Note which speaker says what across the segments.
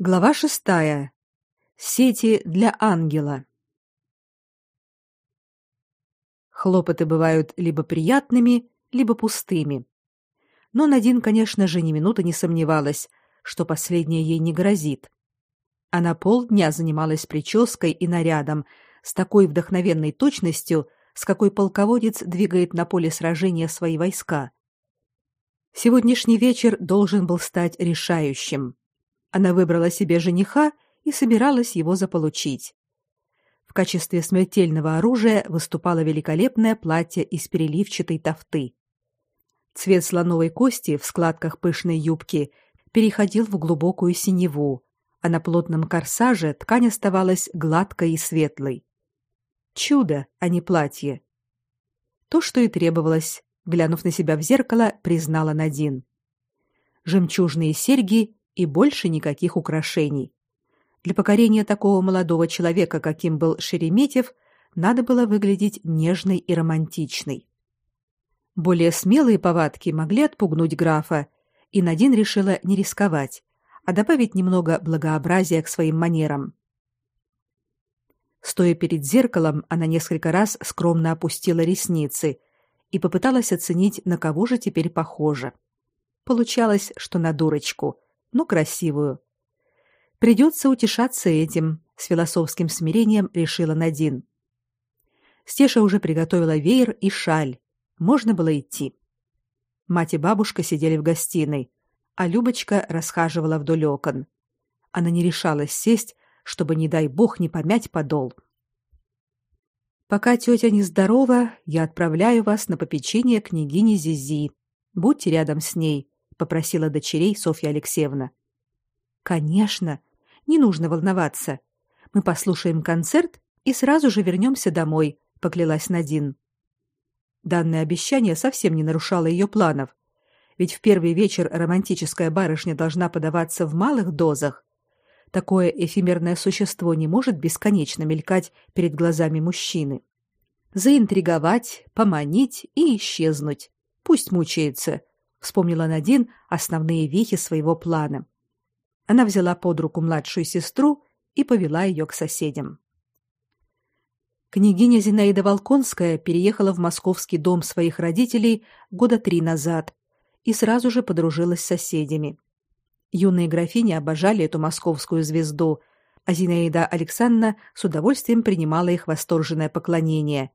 Speaker 1: Глава шестая. Сети для ангела. Хлопоты бывают либо приятными, либо пустыми. Но Надин, конечно же, ни минуты не сомневалась, что последнее ей не грозит. Она полдня занималась прической и нарядом с такой вдохновенной точностью, с какой полководец двигает на поле сражения свои войска. Сегодняшний вечер должен был стать решающим. Она выбрала себе жениха и собиралась его заполучить. В качестве смертельного оружия выступало великолепное платье из переливчатой тафты. Цвет слоновой кости в складках пышной юбки переходил в глубокую синеву, а на плотном корсаже ткань оставалась гладкой и светлой. Чудо, а не платье. То, что и требовалось, глянув на себя в зеркало, признала Надин. Жемчужные серьги и больше никаких украшений. Для покорения такого молодого человека, каким был Шереметьев, надо было выглядеть нежной и романтичной. Более смелые повадки могли отпугнуть графа, и Надин решила не рисковать, а добавить немного благообразия к своим манерам. Стоя перед зеркалом, она несколько раз скромно опустила ресницы и попыталась оценить, на кого же теперь похожа. Получалось, что на дурочку, но красивую. Придется утешаться этим, с философским смирением решила Надин. Стеша уже приготовила веер и шаль. Можно было идти. Мать и бабушка сидели в гостиной, а Любочка расхаживала вдоль окон. Она не решалась сесть, чтобы, не дай бог, не помять подол. Пока тетя нездорова, я отправляю вас на попечение княгини Зизи. Будьте рядом с ней, попросила дочерей Софья Алексеевна. Конечно, не нужно волноваться. Мы послушаем концерт и сразу же вернемся домой, поклялась Надин. Данное обещание совсем не нарушало ее планов, ведь в первый вечер романтическая барышня должна подаваться в малых дозах. Такое эфемерное существо не может бесконечно мелькать перед глазами мужчины. Заинтриговать, поманить и исчезнуть. Пусть мучается, вспомнила Надин основные вехи своего плана. Она взяла под руку младшую сестру и повела ее к соседям. Княгиня Зинаида Волконская переехала в московский дом своих родителей года три назад и сразу же подружилась с соседями. Юные графини обожали эту московскую звезду, а Зинаида Александровна с удовольствием принимала их восторженное поклонение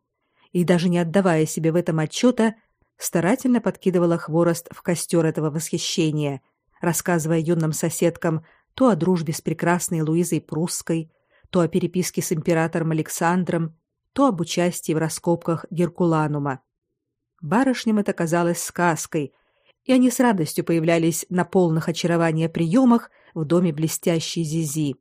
Speaker 1: и даже не отдавая себе в этом отчета, старательно подкидывала хворост в костер этого восхищения, рассказывая юным соседкам то о дружбе с прекрасной Луизой Прусской, то о переписке с императором Александром, то об участии в раскопках Геркуланума. Барышням это казалось сказкой, и они с радостью появлялись на полных очарования приемах в доме блестящей Зизи.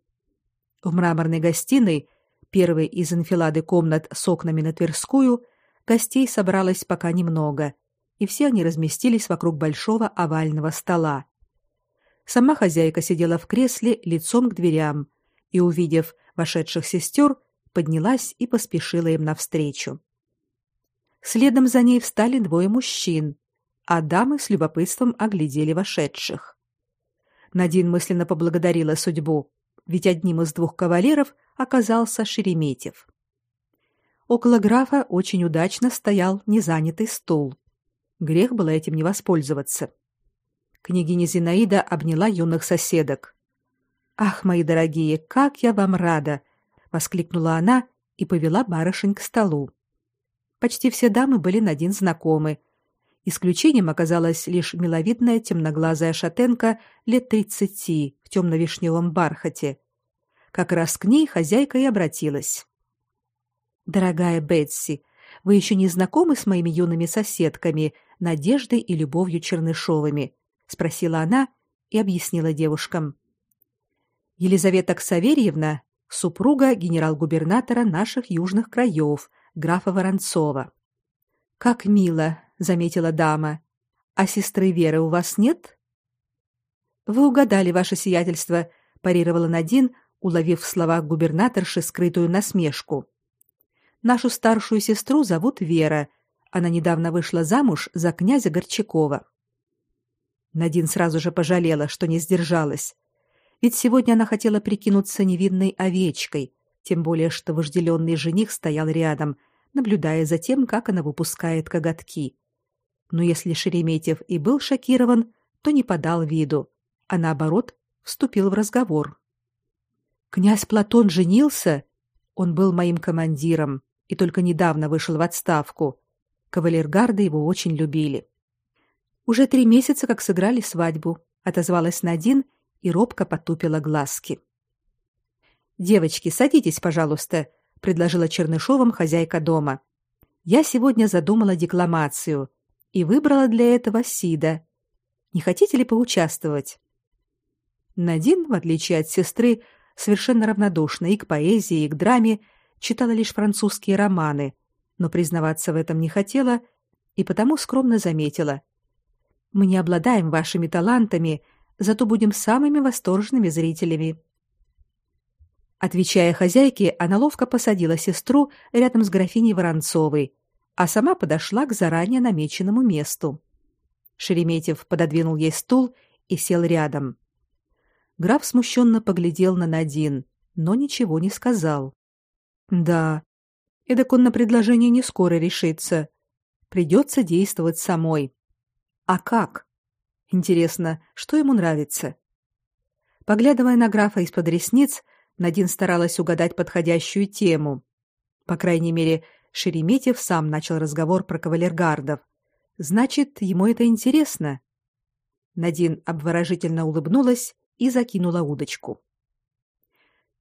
Speaker 1: В мраморной гостиной, первой из анфилады комнат с окнами на Тверскую, гостей собралось пока немного, и все они разместились вокруг большого овального стола. Сама хозяйка сидела в кресле лицом к дверям и, увидев вошедших сестер, поднялась и поспешила им навстречу. Следом за ней встали двое мужчин, а дамы с любопытством оглядели вошедших. Надин мысленно поблагодарила судьбу, ведь одним из двух кавалеров оказался Шереметьев. Около графа очень удачно стоял незанятый стул. Грех было этим не воспользоваться. Княгиня Зинаида обняла юных соседок. Ах, мои дорогие, как я вам рада, воскликнула она и повела барышень к столу. Почти все дамы были на один знакомы. Исключением оказалась лишь миловидная темноглазая шатенка лет тридцати в темно-вишневом бархате. Как раз к ней хозяйка и обратилась. Дорогая Бетси, вы еще не знакомы с моими юными соседками, Надеждой и Любовью Чернышовыми, спросила она и объяснила девушкам. Елизавета Ксаверьевна супруга генерал-губернатора наших южных краев, графа Воронцова. Как мило, заметила дама. А сестры Веры у вас нет? Вы угадали, ваше сиятельство, парировала Надин, уловив в словах губернаторши скрытую насмешку. Нашу старшую сестру зовут Вера, она недавно вышла замуж за князя Горчакова. Надин сразу же пожалела, что не сдержалась. Ведь сегодня она хотела прикинуться невинной овечкой, тем более что вожделенный жених стоял рядом, наблюдая за тем, как она выпускает коготки. Но если Шереметьев и был шокирован, то не подал виду, а наоборот, вступил в разговор. Князь Платон женился? Он был моим командиром и только недавно вышел в отставку. Кавалергарды его очень любили. Уже три месяца, как сыграли свадьбу, отозвалась Надин и робко потупила глазки. Девочки, садитесь, пожалуйста, предложила Чернышовым хозяйка дома. Я сегодня задумала декламацию и выбрала для этого Сида. Не хотите ли поучаствовать? Надин, в отличие от сестры, совершенно равнодушна и к поэзии, и к драме, читала лишь французские романы, но признаваться в этом не хотела и потому скромно заметила: "Мы не обладаем вашими талантами, зато будем самыми восторженными зрителями". Отвечая хозяйке, она ловко посадила сестру рядом с графиней Воронцовой, а сама подошла к заранее намеченному месту. Шереметьев пододвинул ей стул и сел рядом. Граф смущенно поглядел на Надин, но ничего не сказал. Да, эдак он на предложение не скоро решится. Придется действовать самой. А как? Интересно, что ему нравится? Поглядывая на графа из-под ресниц, Надин старалась угадать подходящую тему. По крайней мере, Шереметьев сам начал разговор про кавалергардов. Значит, ему это интересно. Надин обворожительно улыбнулась и закинула удочку.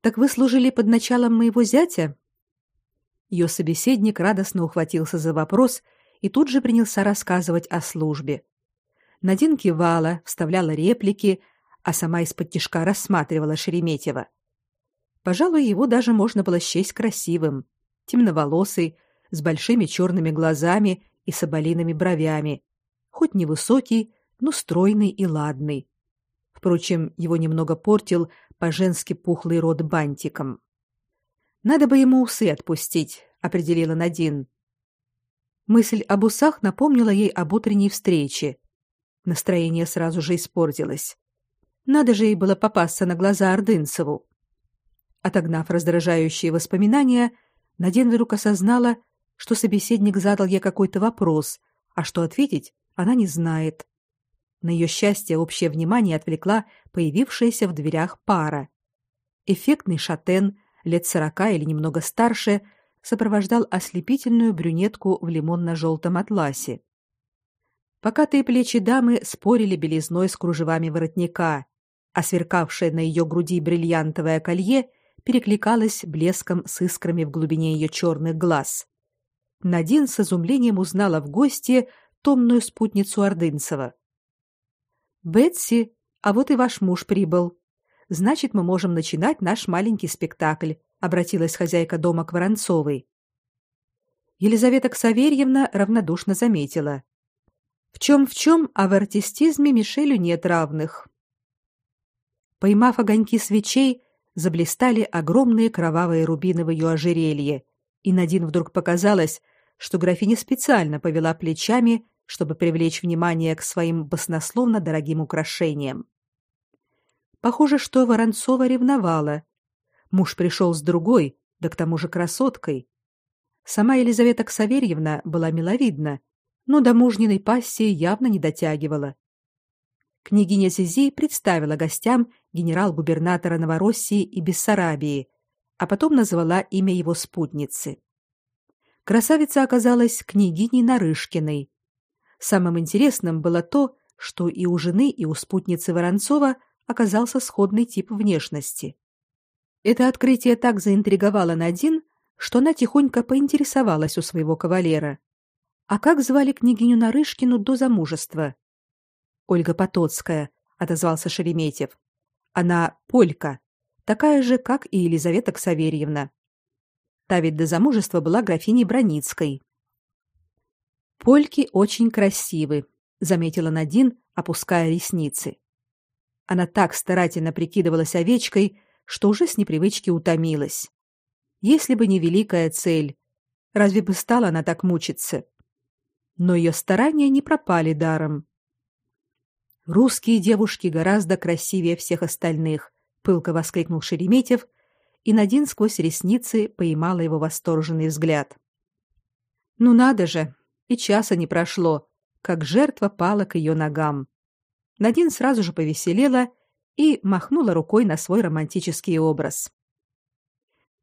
Speaker 1: Так вы служили под началом моего зятя? Ее собеседник радостно ухватился за вопрос и тут же принялся рассказывать о службе. Надин кивала, вставляла реплики, а сама из-под тишка рассматривала Шереметьева. Пожалуй, его даже можно было счесть красивым, темноволосый, с большими черными глазами и соболиными бровями, хоть невысокий, но стройный и ладный. Впрочем, его немного портил по-женски пухлый рот бантиком. Надо бы ему усы отпустить, определила Надин. Мысль об усах напомнила ей об утренней встрече. Настроение сразу же испортилось. Надо же ей было попасться на глаза Ордынцеву. Отогнав раздражающие воспоминания, Надин вдруг осознала, что собеседник задал ей какой-то вопрос, а что ответить она не знает. На ее счастье общее внимание отвлекла появившаяся в дверях пара. Эффектный шатен, лет сорока или немного старше, сопровождал ослепительную брюнетку в лимонно-желтом атласе. Покатые плечи дамы спорили белизной с кружевами воротника, а сверкавшее на ее груди бриллиантовое колье перекликалось блеском с искрами в глубине ее черных глаз. Надин с изумлением узнала в гости томную спутницу Ордынцева. Бетси, а вот и ваш муж прибыл. Значит, мы можем начинать наш маленький спектакль, обратилась хозяйка дома к Воронцовой. Елизавета Ксаверьевна равнодушно заметила: в чем в чем, а в артистизме Мишелю нет равных. Поймав огоньки свечей, заблестели огромные кровавые рубины в ее ожерелье, и Надин вдруг показалось, что графиня специально повела плечами, чтобы привлечь внимание к своим баснословно дорогим украшениям. Похоже, что Воронцова ревновала. Муж пришел с другой, да к тому же красоткой. Сама Елизавета Ксаверьевна была миловидна, но до мужниной пассии явно не дотягивала. Княгиня Зизи представила гостям генерал-губернатора Новороссии и Бессарабии, а потом назвала имя его спутницы. Красавица оказалась княгиней Нарышкиной, Самым интересным было то, что и у жены, и у спутницы Воронцова оказался сходный тип внешности. Это открытие так заинтриговало Надин, что она тихонько поинтересовалась у своего кавалера. А как звали княгиню Нарышкину до замужества? Ольга Потоцкая, отозвался Шереметьев. Она полька, такая же, как и Елизавета Ксаверьевна. Та ведь до замужества была графиней Броницкой. Польки очень красивы, заметила Надин, опуская ресницы. Она так старательно прикидывалась овечкой, что уже с непривычки утомилась. Если бы не великая цель, разве бы стала она так мучиться? Но ее старания не пропали даром. Русские девушки гораздо красивее всех остальных, пылко воскликнул Шереметьев, и Надин сквозь ресницы поймала его восторженный взгляд. Ну надо же, и часа не прошло, как жертва пала к ее ногам. Надин сразу же повеселела и махнула рукой на свой романтический образ.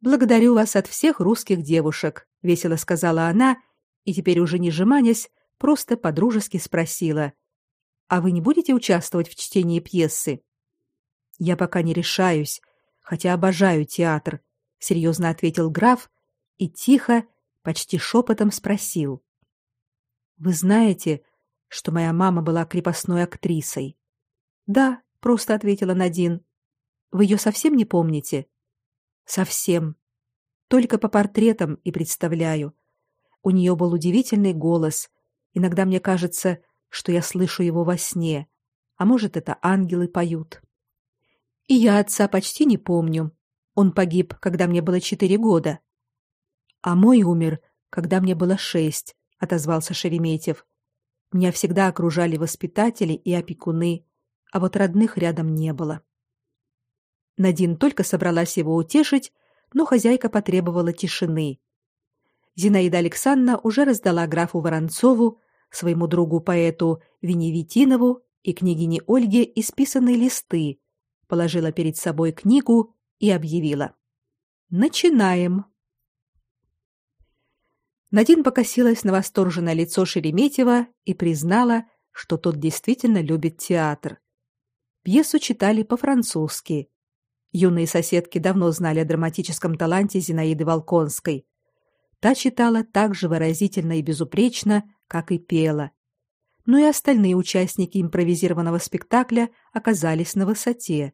Speaker 1: Благодарю вас от всех русских девушек, весело сказала она, и теперь уже не жеманясь, просто подружески спросила: А вы не будете участвовать в чтении пьесы? Я пока не решаюсь, хотя обожаю театр, серьезно ответил граф и тихо, почти шепотом спросил: Вы знаете, что моя мама была крепостной актрисой? Да, просто ответила Надин. Вы ее совсем не помните? Совсем. Только по портретам и представляю. У нее был удивительный голос. Иногда мне кажется, что я слышу его во сне. А может, это ангелы поют. И я отца почти не помню. Он погиб, когда мне было четыре года. А мой умер, когда мне было шесть, отозвался Шереметьев. Меня всегда окружали воспитатели и опекуны, а вот родных рядом не было. Надин только собралась его утешить, но хозяйка потребовала тишины. Зинаида Александровна уже раздала графу Воронцову, своему другу-поэту Веневитинову и княгине Ольге исписанные листы, положила перед собой книгу и объявила: "Начинаем". Надин покосилась на восторженное лицо Шереметьева и признала, что тот действительно любит театр. Пьесу читали по-французски. Юные соседки давно знали о драматическом таланте Зинаиды Волконской. Та читала так же выразительно и безупречно, как и пела. Но и остальные участники импровизированного спектакля оказались на высоте.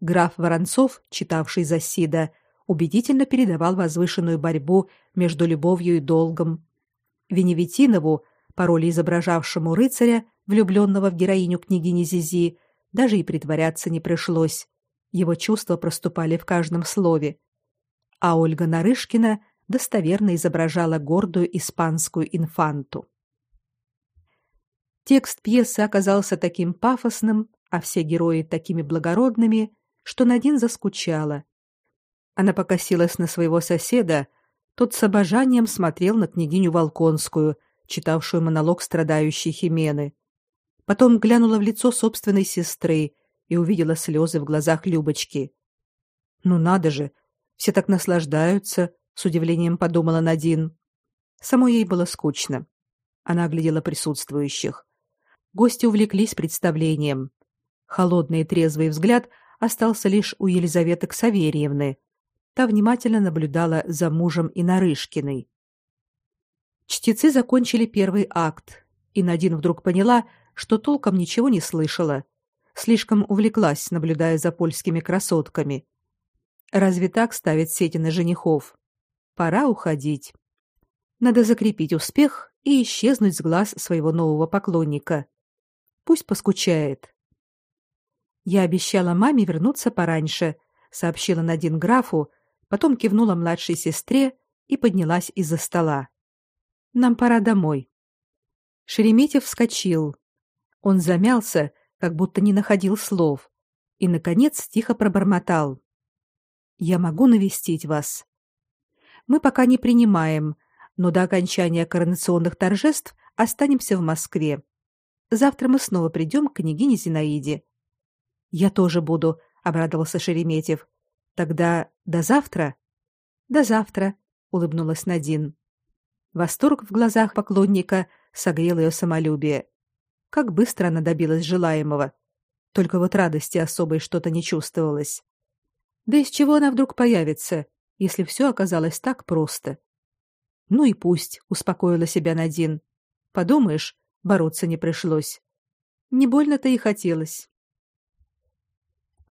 Speaker 1: Граф Воронцов, читавший за Сида, убедительно передавал возвышенную борьбу между любовью и долгом. Веневитинову, по роли изображавшему рыцаря, влюбленного в героиню княгини Зизи, даже и притворяться не пришлось. Его чувства проступали в каждом слове. А Ольга Нарышкина достоверно изображала гордую испанскую инфанту. Текст пьесы оказался таким пафосным, а все герои такими благородными, что Надин заскучала. Она покосилась на своего соседа, тот с обожанием смотрел на княгиню Волконскую, читавшую монолог страдающей Химены. Потом глянула в лицо собственной сестры и увидела слезы в глазах Любочки. Ну надо же, все так наслаждаются, с удивлением подумала Надин. Самой ей было скучно. Она оглядела присутствующих. Гости увлеклись представлением. Холодный и трезвый взгляд остался лишь у Елизаветы Ксавериевны. Та внимательно наблюдала за мужем и Нарышкиной. Чтецы закончили первый акт, и Надин вдруг поняла, что толком ничего не слышала слишком увлеклась, наблюдая за польскими красотками. Разве так ставят сети на женихов? Пора уходить. Надо закрепить успех и исчезнуть с глаз своего нового поклонника. Пусть поскучает. Я обещала маме вернуться пораньше, сообщила Надин графу, потом кивнула младшей сестре и поднялась из-за стола. Нам пора домой. Шереметьев вскочил. Он замялся, как будто не находил слов, и наконец тихо пробормотал: "Я могу навестить вас. Мы пока не принимаем, но до окончания коронационных торжеств останемся в Москве. Завтра мы снова придем к княгине Зинаиде". "Я тоже буду", обрадовался Шереметьев. "Тогда до завтра". "До завтра", улыбнулась Надин. Восторг в глазах поклонника согрел ее самолюбие. Как быстро она добилась желаемого. Только вот радости особой что-то не чувствовалось. Да из чего она вдруг появится, если все оказалось так просто? Ну и пусть, успокоила себя Надин. Подумаешь, бороться не пришлось. Не больно-то и хотелось.